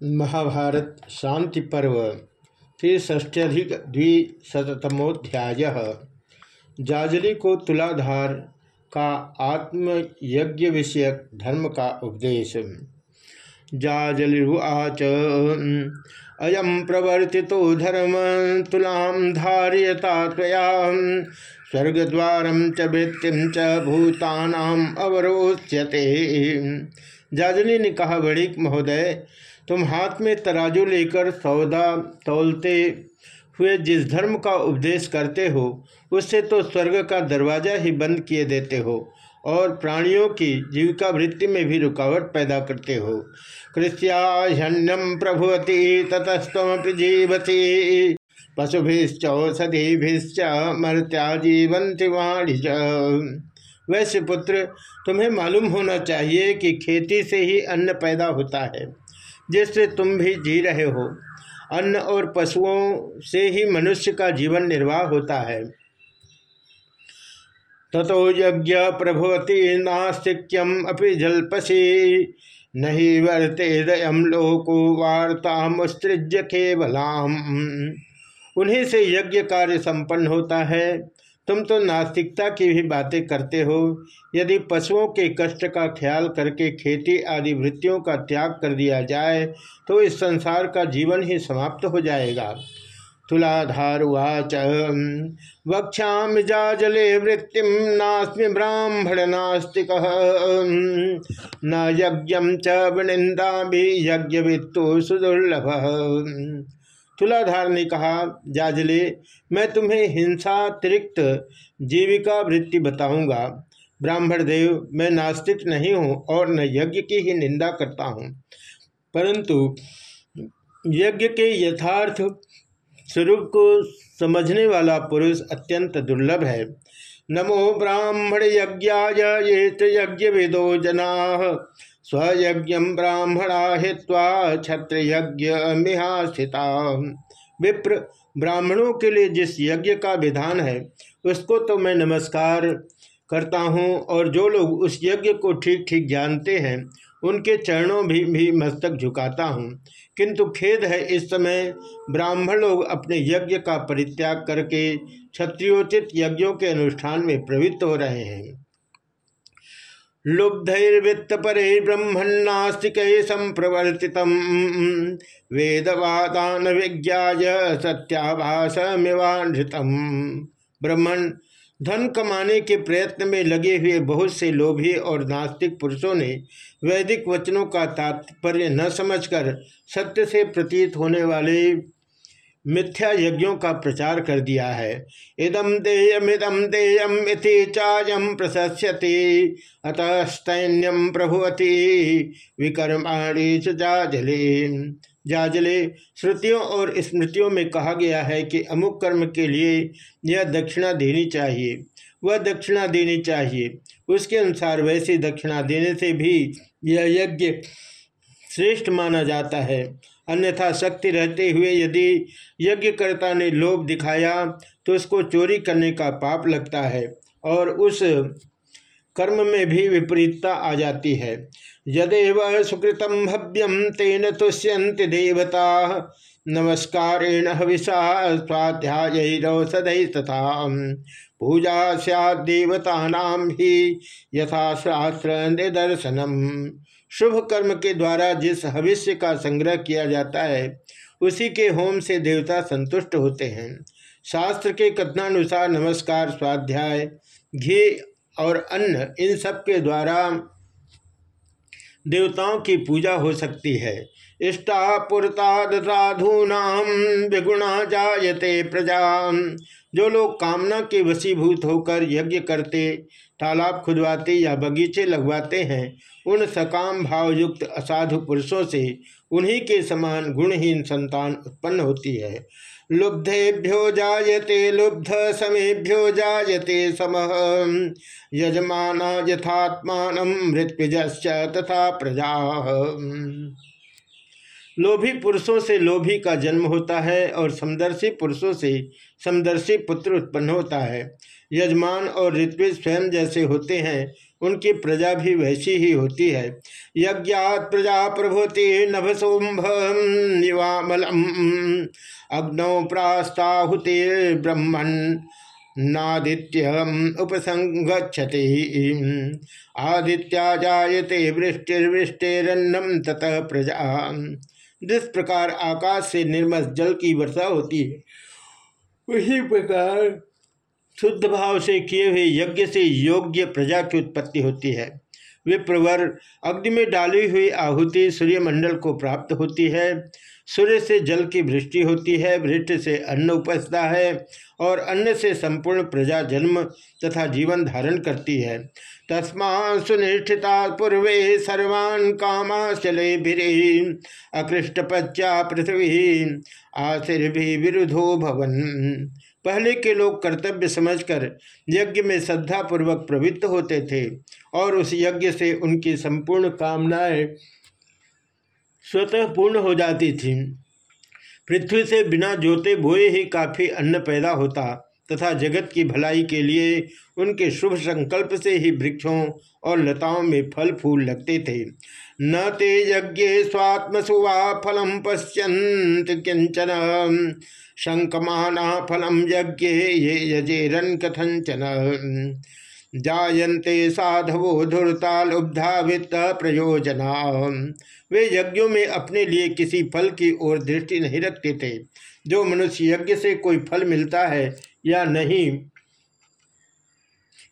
महाभारत शांति पर्व त्रिष्ट्यधिक द्विशतमोध्याय जाजली को तुलाधार का आत्मयज्ञ विषयक धर्म का उपदेश। जाजलिवाच अयम प्रवर्ति धर्म तुलाम धार्यता स्वर्गद्वार च वृत्तिम च भूतानाम अवरोच्यते। जाजली ने कहा बड़िक महोदय तुम हाथ में तराजू लेकर सौदा तोलते हुए जिस धर्म का उपदेश करते हो, उससे तो स्वर्ग का दरवाज़ा ही बंद किए देते हो और प्राणियों की जीविका वृत्ति में भी रुकावट पैदा करते हो। कृष्यान्यम प्रभुवती ततस्तमपि जीवती। पशुभिश्चौषधिभिश्च मर्त्या जीवंति वाणिज। वैश्य पुत्र, तुम्हें मालूम होना चाहिए कि खेती से ही अन्न पैदा होता है। जिससे तुम भी जी रहे हो। अन्न और पशुओं से ही मनुष्य का जीवन निर्वाह होता है। ततो यज्ञ प्रभवती नास्तिक्यम अपि जल्पसी। नहीं वर्ते दयम लोको वार्ता मुस्तृज्य केवलाम। उन्हीं से यज्ञ कार्य संपन्न होता है। तुम तो नास्तिकता की भी बातें करते हो। यदि पशुओं के कष्ट का ख्याल करके खेती आदि वृत्तियों का त्याग कर दिया जाए तो इस संसार का जीवन ही समाप्त हो जाएगा। तुलाधारुवाच वक्षा जाजले वृत्ति, नास्मि ब्राह्मण नास्तिक न यज्ञ च विनिंदा भी यज्ञ वित्तु सुदुर्लभ। तुलाधार ने कहा, जाजले, मैं तुम्हें हिंसातिरिक्त जीविका वृत्ति बताऊँगा। ब्राह्मण देव, मैं नास्तिक नहीं हूँ और न यज्ञ की ही निंदा करता हूँ। परंतु यज्ञ के यथार्थ स्वरूप को समझने वाला पुरुष अत्यंत दुर्लभ है। नमो ब्राह्मण यज्ञाय ये यज्ञ विदो जना। स्वयज्ञ ब्राह्मणा हित्वा क्षत्र यज्ञ मिहास्थिता विप्र ब्राह्मणों के लिए जिस यज्ञ का विधान है उसको तो मैं नमस्कार करता हूँ और जो लोग उस यज्ञ को ठीक ठीक जानते हैं उनके चरणों भी, भी मस्तक झुकाता हूँ। किंतु खेद है इस समय ब्राह्मण लोग अपने यज्ञ का परित्याग करके क्षत्रियोचित यज्ञों के अनुष्ठान में प्रवृत्त हो रहे हैं। लुब्धर्वित्त परे ब्रह्मणास्तिक संप्रवर्तित वेदवादान विज्ञा सत्याभासमिवाधृतम ब्रह्मण धन कमाने के प्रयत्न में लगे हुए बहुत से लोभी और नास्तिक पुरुषों ने वैदिक वचनों का तात्पर्य न समझकर सत्य से प्रतीत होने वाले मिथ्या यज्ञों का प्रचार कर दिया है। इदम देयमिदम देयम इति चायम प्रशस्यति अतः सैन्यम प्रभुवती। विकर्माणी जाजले। जाजले श्रुतियों और स्मृतियों में कहा गया है कि अमुक कर्म के लिए यह दक्षिणा देनी चाहिए। वह दक्षिणा देनी चाहिए। उसके अनुसार वैसी दक्षिणा देने से भी यह यज्ञ श्रेष्ठ माना जाता है। अन्यथा शक्ति रहते हुए यदि यज्ञकर्ता ने लोभ दिखाया तो उसको चोरी करने का पाप लगता है और उस कर्म में भी विपरीतता आ जाती है। यदेव सुकृतम भव्यम तेन तुष्यंत देवता, नमस्कारेण हविषा स्वाध्याय तथा पूजा सैदेवता यथाशास्त्र निदर्शनम शुभ कर्म के द्वारा जिस हविष्य का संग्रह किया जाता है, उसी के होम से देवता संतुष्ट होते हैं। शास्त्र के कथनानुसार नमस्कार, स्वाध्याय, घी और अन्न, इन सब के द्वारा देवताओं की पूजा हो सकती है। इष्टा पुरता साधूनाम विगुणा जायते प्रजा। जो लोग कामना के वशीभूत होकर यज्ञ करते तालाब खुदवाते या बगीचे लगवाते हैं, उन सकाम भावयुक्त असाधु पुरुषों से उन्हीं के समान गुणहीन संतान उत्पन्न होती है। लुब्धेभ्यो जायते, लुब्ध समेभ्यो जायते सम। यजमान यथात्मान मृत्युज तथा प्रजा। लोभी पुरुषों से लोभी का जन्म होता है और समदर्शी पुरुषों से समदर्शी पुत्र उत्पन्न होता है। यजमान और ऋत्विज स्वयं जैसे होते हैं, उनकी प्रजा भी वैसी ही होती है। यज्ञात प्रजा प्रभुति नभ सोम्भ अग्नौ प्रास्ताहुति ब्रह्मण नादित्य उपसंगछति आदित्या जायते वृष्टिर्वृष्टिरन्नम ततः प्रजा जिस प्रकार आकाश से निर्मल जल की वर्षा होती है, उसी प्रकार शुद्ध भाव से किए हुए यज्ञ से योग्य प्रजा की उत्पत्ति होती है। विप्रवर अग्नि में डाली हुई आहुति सूर्यमंडल को प्राप्त होती है। सूर्य से जल की वृष्टि होती है, वृष्टि से अन्न उपजता है और अन्न से संपूर्ण प्रजा जन्म तथा जीवन धारण करती है। तस्मा सुनिष्ठिता पूर्वे सर्वान् कामाशले अकृष्ट पच्चा पृथ्वी भी विरुधो भवन। पहले के लोग कर्तव्य समझकर यज्ञ में श्रद्धा पूर्वक प्रवृत्त होते थे और उस यज्ञ से उनकी संपूर्ण कामनाएँ स्वतः पूर्ण हो जाती थी। पृथ्वी से बिना जोते बोए ही काफ़ी अन्न पैदा होता तथा जगत की भलाई के लिए उनके शुभ संकल्प से ही वृक्षों और लताओं में फल फूल लगते थे। न ते यज्ञ स्वात्मसुवा फलम पश्यंत किंचन। शंकमाना फलम यज्ञ ये यजेरन कथंचन जायन्ते साधवो धुरता लुब्धा वित्त प्रयोजना वे यज्ञों में अपने लिए किसी फल की ओर दृष्टि नहीं रखते थे। जो मनुष्य यज्ञ से कोई फल मिलता है या नहीं,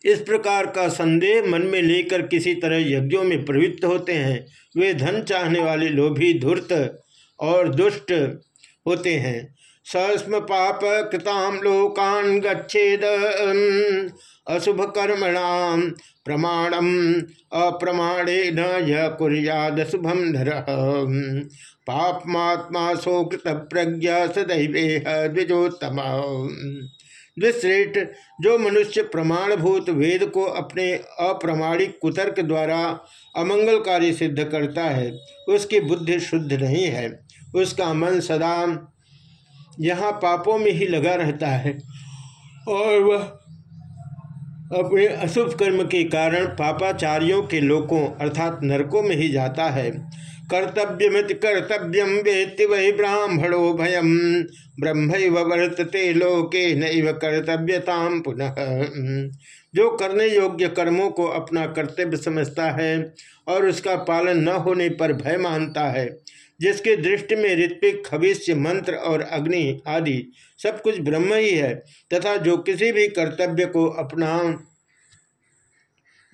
इस प्रकार का संदेह मन में लेकर किसी तरह यज्ञों में प्रवृत्त होते हैं। वे धन चाहने वाले लोभी धूर्त और दुष्ट होते हैं। सस्म पाप कृताम लोकान गच्छेद। अशुभ कर्मणाम प्रमाणम अप्रमाणे न यह कुरियाद शुभम नर पापमात्मा सोकृत प्रज्ञा सदैव द्विजोत्तम। द्विश्रेष्ठ, जो मनुष्य प्रमाणभूत वेद को अपने अप्रमाणिक कुतर्क द्वारा अमंगलकारी सिद्ध करता है, उसकी बुद्धि शुद्ध नहीं है, उसका मन सदा यहाँ पापों में ही लगा रहता है और वह अपने अशुभ कर्म के कारण पापाचार्यों के लोकों अर्थात नरकों में ही जाता है। कर्तव्यमित कर्तव्यम वेत्ति वही ब्राह्मणो भयम ब्रह्म वर्तते लोके नैव कर्तव्यताम पुनः। जो करने योग्य कर्मों को अपना कर्तव्य समझता है और उसका पालन न होने पर भय मानता है जिसके दृष्टि में ऋत्विक खविष्य मंत्र और अग्नि आदि सब कुछ ब्रह्म ही है, तथा जो किसी भी कर्तव्य को अपना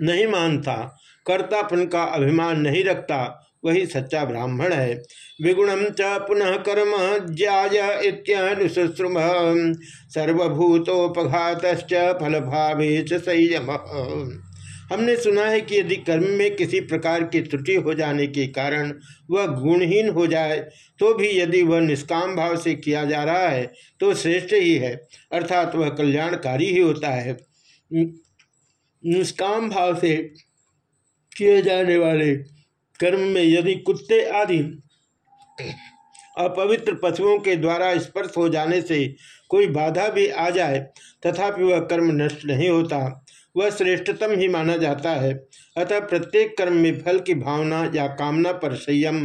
नहीं मानता, कर्तापन का अभिमान नहीं रखता, वही सच्चा ब्राह्मण है। विगुणम च पुनः कर्म ज्याय सर्वभूतोपघात फल भावे संयम। हमने सुना है कि यदि कर्म में किसी प्रकार की त्रुटि हो जाने के कारण वह गुणहीन हो जाए तो भी यदि वह निष्काम भाव से किया जा रहा है तो श्रेष्ठ ही है, अर्थात वह कल्याणकारी ही होता है। निष्काम भाव से किए जाने वाले कर्म में यदि कुत्ते आदि अपवित्र पशुओं के द्वारा स्पर्श हो जाने से कोई बाधा भी आ जाए, तथापि वह कर्म नष्ट नहीं होता। वह श्रेष्ठतम ही माना जाता है। अतः प्रत्येक कर्म में फल की भावना या कामना पर संयम,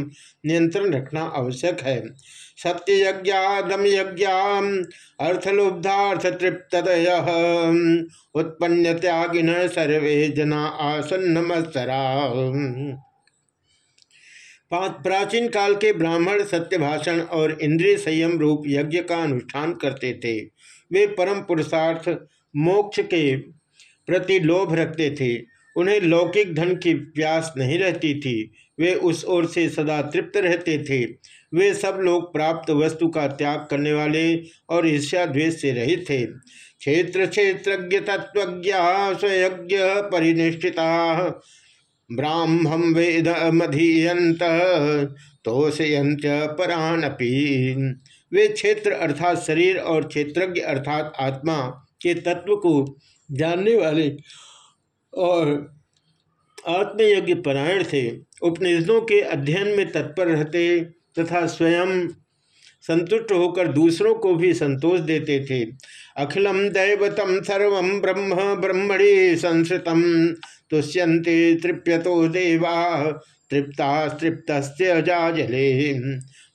नियंत्रण रखना आवश्यक है। सत्य यज्ञादम यज्ञा अर्थलुब्धार्थ तृप्त उत्पन्न त्यागिन सर्वे जना आसन्न मत्सरा प्राचीन काल के ब्राह्मण सत्य भाषण और इंद्रिय संयम रूप यज्ञ का अनुष्ठान करते थे। वे परम पुरुषार्थ, मोक्ष के प्रति लोभ रखते थे। उन्हें लौकिक धन की प्यास नहीं रहती थी। वे उस ओर से सदा तृप्त रहते थे। वे सब लोग प्राप्त वस्तु का त्याग करने वाले और ईर्ष्या द्वेष से रहित थे। क्षेत्र क्षेत्रज्ञ तत्वज्ञ स्वयज्ञ परिनिष्ठिता। ब्राह्मम वेद मधीयंत तोषयंत परानपी। वे क्षेत्र अर्थात शरीर और क्षेत्रज्ञ अर्थात आत्मा के तत्व को जानने वाले और आत्मयज्ञ परायण थे। उपनिषदों के अध्ययन में तत्पर रहते तथा स्वयं संतुष्ट होकर दूसरों को भी संतोष देते थे। अखिलम दैवतम सर्व ब्रह्म ब्रह्मणि संस्कृतम तुष्यंते तृप्यतो देवा तृप्ता तृप्त जाजले।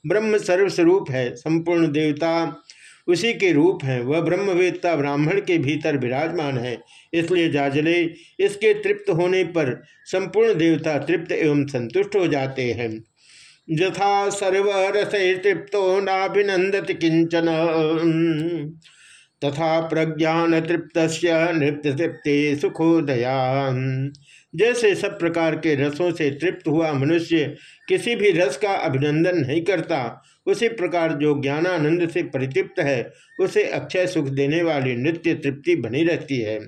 ब्रह्म सर्वस्वरूप है, संपूर्ण देवता उसी के रूप हैं। वह ब्रह्मवेत्ता ब्राह्मण के भीतर विराजमान है। इसलिए जाजले इसके तृप्त होने पर संपूर्ण देवता तृप्त एवं संतुष्ट हो जाते हैं। यथा सर्वरस तृप्तो नाभिनंदति किंचन तथा प्रज्ञान तृप्त नृत्य तृप्ति सुखोदया जैसे सब प्रकार के रसों से तृप्त हुआ मनुष्य किसी भी रस का अभिनंदन नहीं करता उसी प्रकार जो ज्ञानानंद से परितृप्त है, उसे अक्षय सुख देने वाली नित्य तृप्ति बनी रहती है।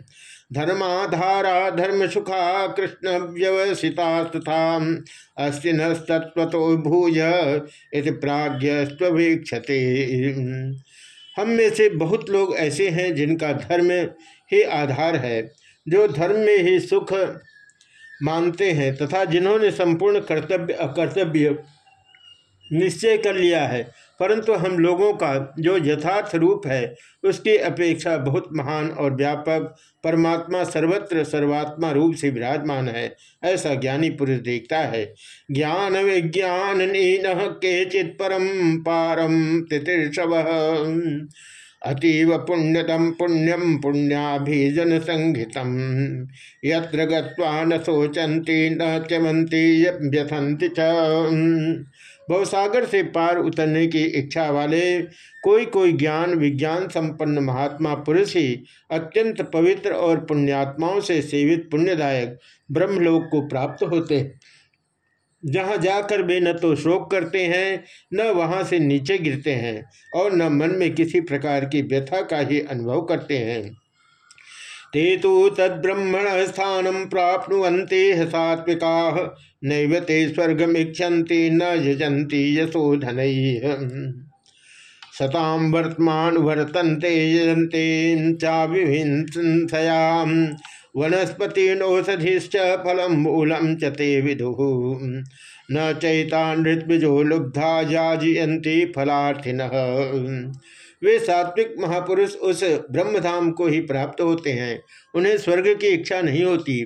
धर्माधारा धर्म सुखा कृष्ण व्यवसिता तथा अस्तिन तत्व भूय इति प्राज्ञ स्वभीक्षते हम में से बहुत लोग ऐसे हैं जिनका धर्म ही आधार है, जो धर्म में ही सुख मानते हैं तथा जिन्होंने संपूर्ण कर्तव्य, अकर्तव्य निश्चय कर लिया है। परंतु हम लोगों का जो यथार्थ रूप है, उसकी अपेक्षा बहुत महान और व्यापक परमात्मा सर्वत्र सर्वात्मा रूप से विराजमान है, ऐसा ज्ञानी पुरुष देखता है। ज्ञान विज्ञान के चित परम पारम तितिर्षव। अतीव पुण्यतम पुण्यम पुण्याभिजन संहितम यत्र गत्वा न न चमंती व्यथंति च। भवसागर से पार उतरने की इच्छा वाले कोई कोई ज्ञान विज्ञान संपन्न महात्मा पुरुष ही अत्यंत पवित्र और पुण्यात्माओं से सेवित पुण्यदायक ब्रह्मलोक को प्राप्त होते हैं। जहाँ जाकर वे न तो शोक करते हैं, न वहाँ से नीचे गिरते हैं और न मन में किसी प्रकार की व्यथा का ही अनुभव करते हैं। ते तो तद्ब्रह्मण स्थान प्राप्नुवन्ते सात्विका नैव ते स्वर्गमीक्षन्ति न यजन्ति यशोधन सताम वर्तमान वर्तन्ते, यजन्ते चाभिहिंसयाम वनस्पतिनौषधिश्च फलं मूलं च ते विदुः। न चैता नृत्विजो लुब्धा याजयन्ति फलार्थिनः। वे सात्विक महापुरुष उस ब्रह्मधाम को ही प्राप्त होते हैं। उन्हें स्वर्ग की इच्छा नहीं होती।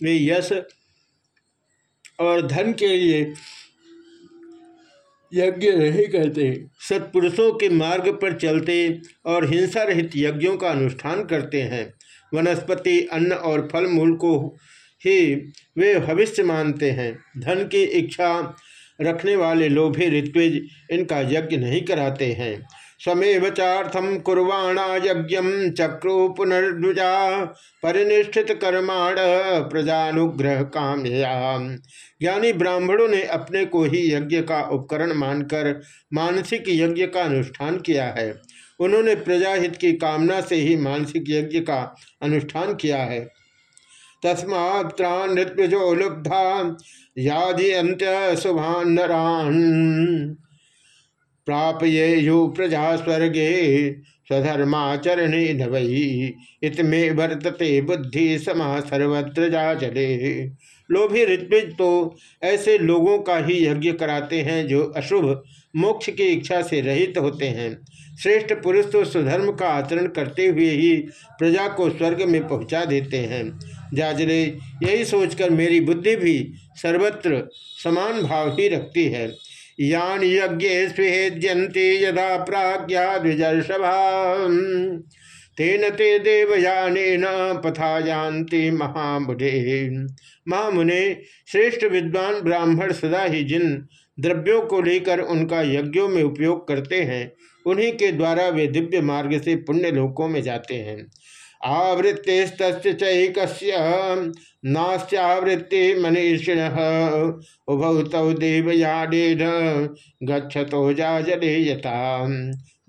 वे यश और धन के लिए यज्ञ नहीं कहते सत्पुरुषों के मार्ग पर चलते और हिंसा रहित यज्ञों का अनुष्ठान करते हैं। वनस्पति, अन्न और फल मूल को ही वे भविष्य मानते हैं। धन की इच्छा रखने वाले लोभी ऋत्विज इनका यज्ञ नहीं कराते हैं। स्वमेव चार्थम कुर्वाणा यज्ञ चक्रु पुनर्दुजा परिनिष्ठित कर्माण प्रजानुग्रह काम ज्ञानी ब्राह्मणों ने अपने को ही यज्ञ का उपकरण मानकर मानसिक यज्ञ का अनुष्ठान किया है। उन्होंने प्रजाहित की कामना से ही मानसिक यज्ञ का अनुष्ठान किया है। तस्मात्रा नृत्यो लुब्धा यादि अंत्य शुभान प्रापयेयु प्रजा स्वर्गे स्वधर्माचरणे नवई इतमे वर्तते बुद्धि समा सर्वत्र जा चले लोभी ऋत्विज तो ऐसे लोगों का ही यज्ञ कराते हैं जो अशुभ मोक्ष की इच्छा से रहित होते हैं। श्रेष्ठ पुरुष तो स्वधर्म का आचरण करते हुए ही प्रजा को स्वर्ग में पहुँचा देते हैं। जाजले, यही सोचकर मेरी बुद्धि भी सर्वत्र समान भाव ही रखती है। यान यज्ञ स्वेद्यंते यदा प्राज्ञा द्विजर्षभा। तेन ते देवयान पथा जानती महामुने। महामुने श्रेष्ठ विद्वान ब्राह्मण सदा ही जिन द्रव्यों को लेकर उनका यज्ञों में उपयोग करते हैं, उन्हीं के द्वारा वे दिव्य मार्ग से पुण्य लोकों में जाते हैं। आवृत्तिस्तैक नास्वृत्ति मनीषिण। उभौ तौ गच्छतो जाजले यथा।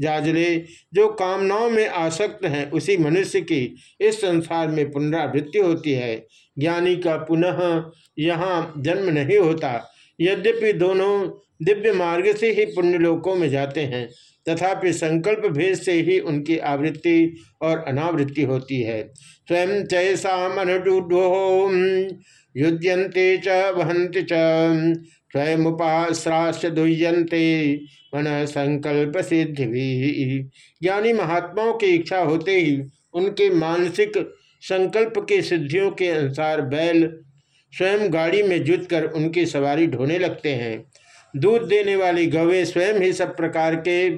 जाजले, जो कामनाओं में आसक्त हैं, उसी मनुष्य की इस संसार में पुनरावृत्ति होती है। ज्ञानी का पुनः यहाँ जन्म नहीं होता। यद्यपि दोनों दिव्य मार्ग से ही पुण्यलोकों में जाते हैं तथापि संकल्प भेद से ही उनकी आवृत्ति और अनावृत्ति होती है। स्वयं चैसा मनडुडो युद्यंते च वहंति च, स्वयं उपाश्राश दुह्यंते मन संकल्प सिद्धि भी। ज्ञानी महात्माओं की इच्छा होते ही उनके मानसिक संकल्प की सिद्धियों के अनुसार बैल स्वयं गाड़ी में जुट कर उनकी सवारी ढोने लगते हैं। दूध देने वाली गवे स्वयं ही सब प्रकार के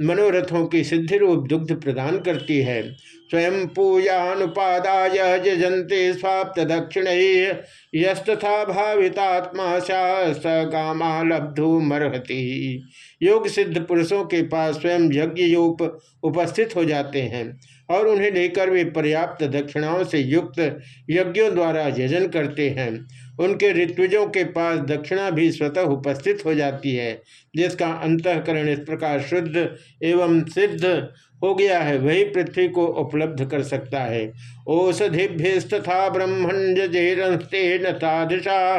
मनोरथों की सिद्धि रूप दुग्ध प्रदान करती है। स्वयं पूजानुपादाय जजंते स्वाप्त दक्षिण यस्तथा भावितात्मा स मरहति। योग सिद्ध पुरुषों के पास स्वयं यज्ञ योग उपस्थित हो जाते हैं। और उन्हें लेकर वे पर्याप्त दक्षिणाओं से युक्त यज्ञों द्वारा यजन करते हैं। उनके ऋत्विजों के पास दक्षिणा भी स्वतः उपस्थित हो जाती है, जिसका अंतकरण इस प्रकार शुद्ध एवं सिद्ध हो गया है, वही पृथ्वी को उपलब्ध कर सकता है। औषधिभ्यस्तथा तादृशा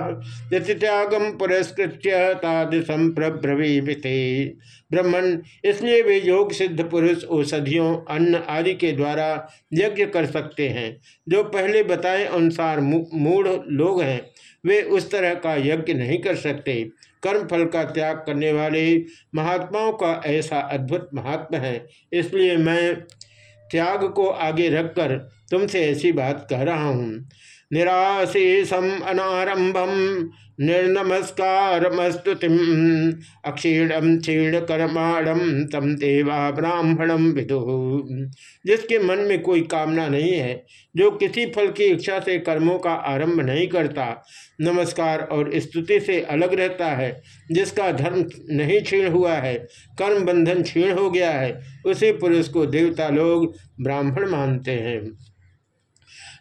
त्यागम पुरस्कृत्य तादृशम ब्रह्मण, इसलिए वे योग सिद्ध पुरुष, औषधियों, अन्न आदि के द्वारा यज्ञ कर सकते हैं। जो पहले बताए अनुसार मूढ़ लोग हैं, वे उस तरह का यज्ञ नहीं कर सकते। कर्म फल का त्याग करने वाले महात्माओं का ऐसा अद्भुत महात्मा है। इसलिए मैं त्याग को आगे रखकर तुमसे ऐसी बात कह रहा हूँ। निराशेषम अनारंभम निर्नमस्कारमस्तुतिम। अक्षीणम क्षीण कर्माणम तम देवा ब्राह्मणम विदु। जिसके मन में कोई कामना नहीं है, जो किसी फल की इच्छा से कर्मों का आरंभ नहीं करता, नमस्कार और स्तुति से अलग रहता है, जिसका धर्म नहीं क्षीण हुआ है, कर्म बंधन क्षीण हो गया है, उसी पुरुष को देवता लोग ब्राह्मण मानते हैं।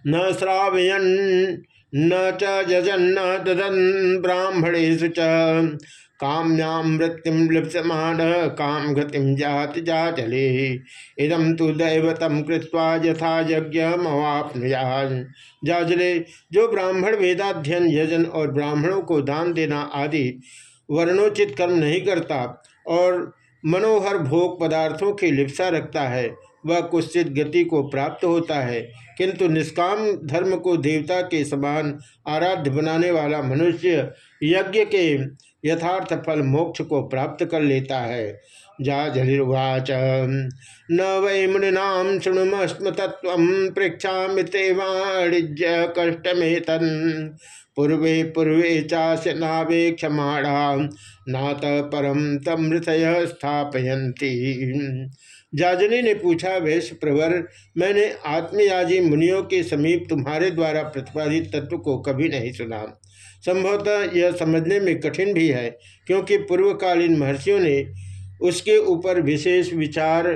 न श्रावयन, न चजन्न ददन ब्राह्मणेशु च। काम्याम मृत्युम लिप्समान काम गतिम जाति जाचले। इदम तो दैवतम कृत्वा यथा यज्ञ जाजले जो ब्राह्मण वेदाध्ययन, यजन और ब्राह्मणों को दान देना आदि वर्णोचित कर्म नहीं करता और मनोहर भोग पदार्थों की लिप्सा रखता है वह कुश्चित गति को प्राप्त होता है, किंतु निष्काम धर्म को देवता के समान आराध्य बनाने वाला मनुष्य यज्ञ के यथार्थ फल मोक्ष को प्राप्त कर लेता है। जाजलिर्वाच न वै मुनीनाम शुणुमस्म तत्व पृक्षा ते वाणिज्य तन पूर्वे पूर्वे चाश नावे क्षमाणा नात परम तमृतय स्थापयंती जाजनी ने पूछा वैश्य प्रवर, मैंने आत्मयाजी मुनियों के समीप तुम्हारे द्वारा प्रतिपादित तत्व को कभी नहीं सुना। संभवतः यह समझने में कठिन भी है, क्योंकि पूर्वकालीन महर्षियों ने उसके ऊपर विशेष विचार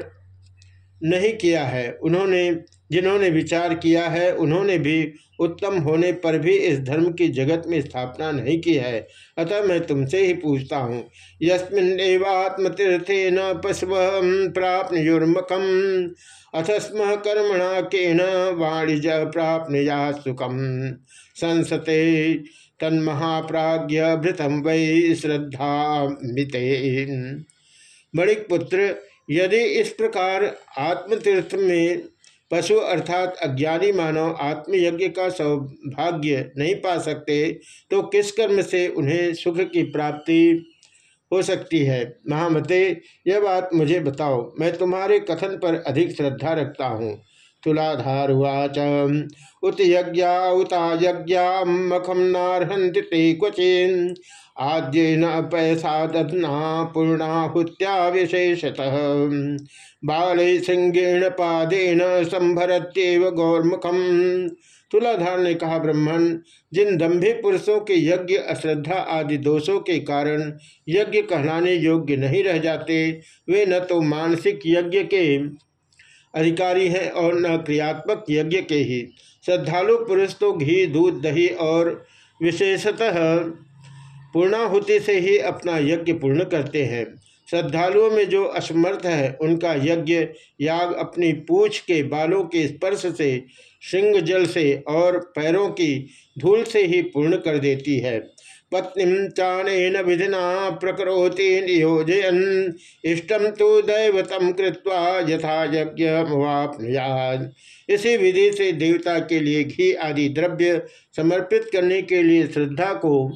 नहीं किया है। उन्होंने, जिन्होंने विचार किया है, उन्होंने भी उत्तम होने पर भी इस धर्म की जगत में स्थापना नहीं की है। अतः मैं तुमसे ही पूछता हूँ यस्मिन्वात्मतीर्थे न पशव प्राप्त युर्मकम अथ स्म कर्मणा के न वाणिज्य प्राप्त सुखम संसते तन्महाप्राज्य भृतम वै श्रद्धा मिते बणिक पुत्र यदि इस प्रकार आत्मतीर्थ में पशु अर्थात अज्ञानी मानव आत्मयज्ञ का सौभाग्य नहीं पा सकते तो किस कर्म से उन्हें सुख की प्राप्ति हो सकती है? महामते, यह बात मुझे बताओ। मैं तुम्हारे कथन पर अधिक श्रद्धा रखता हूँ। तुलाधारुवाच उत यज्ञा, उता यज्ञा मखम नारहंति ते क्वचिन न पैसा दधना पूर्णाहुत्या विशेषतः। बाल सिंगेण पादेन संभरत्यव गौरमुखम। तुलाधार ने कहा ब्राह्मण जिन दम्भे पुरुषों के यज्ञ, अश्रद्धा आदि दोषों के कारण यज्ञ कहलाने योग्य नहीं रह जाते, वे न तो मानसिक यज्ञ के अधिकारी हैं और न क्रियात्मक यज्ञ के ही। श्रद्धालु पुरुष तो घी, दूध, दही और विशेषतः पूर्णाहुति से ही अपना यज्ञ पूर्ण करते हैं। श्रद्धालुओं में जो असमर्थ है, उनका यज्ञ, याग अपनी पूछ के बालों के स्पर्श से सिंह जल से और पैरों की धूल से ही पूर्ण कर देती है। पत्नी चाणेन विधिना प्रकरोति नियोजयन इष्टम तो दैवतम कृत्वा यथा यज्ञ इसी विधि से देवता के लिए घी आदि द्रव्य समर्पित करने के लिए श्रद्धा को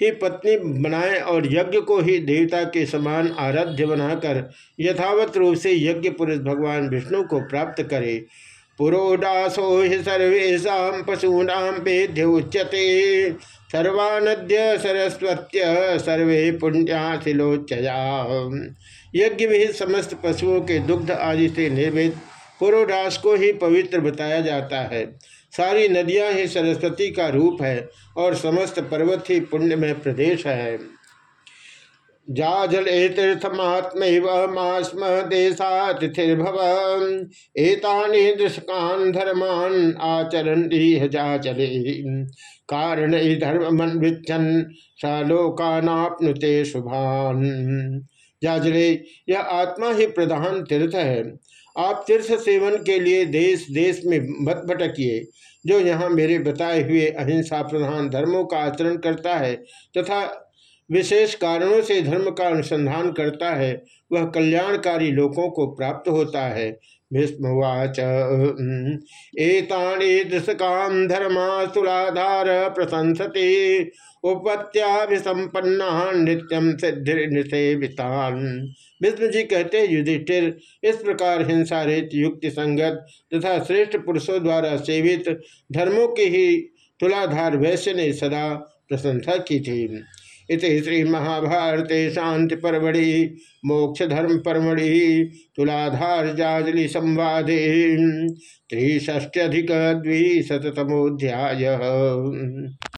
ही पत्नी बनाए और यज्ञ को ही देवता के समान आराध्य बनाकर यथावत रूप से यज्ञ पुरुष भगवान विष्णु को प्राप्त करे। पुरोडासो ही सर्वेशा पशूनाम वेद्य उच्यते। सर्वानद्य सरस्वत्य सर्वे पुण्याशिलोचया यज्ञ विहित समस्त पशुओं के दुग्ध आदि से निर्मित पुरोडास को ही पवित्र बताया जाता है। सारी नदियाँ ही सरस्वती का रूप है और समस्त पर्वत ही पुण्य में प्रदेश है। जाजल तीर्थमात्म देशातिथिर्भव। एतानि दृशकान धर्मान आचरण जाचले कारण धर्म मन विच्छन सलोकानापनुते शुभान। जाजले, यह आत्मा ही प्रधान तीर्थ है। आप तीर्थ सेवन के लिए देश देश में मत भटकिए, जो यहाँ मेरे बताए हुए अहिंसा प्रधान धर्मों का आचरण करता है तथा विशेष कारणों से धर्म का अनुसंधान करता है, वह कल्याणकारी लोगों को प्राप्त होता है। भीष्मवाच एतानि दृशकाम धर्मा तुलाधार प्रशंसते उपत्याभिसंपन्ना नित्यम सिद्धिर्निषेवितान। विष्णु जी कहते, युधिष्ठिर, इस प्रकार हिंसा रेत युक्ति संगत तथा श्रेष्ठ पुरुषों द्वारा सेवित धर्मों की ही तुलाधार वैश्य ने सदा प्रशंसा की थी। इत श्री महाभारत शांति परमढ़ि, मोक्ष धर्म परमढ़ि, तुलाधार जाजलि संवादे। त्रिष्ट्यधिक द्विशतमोध्याय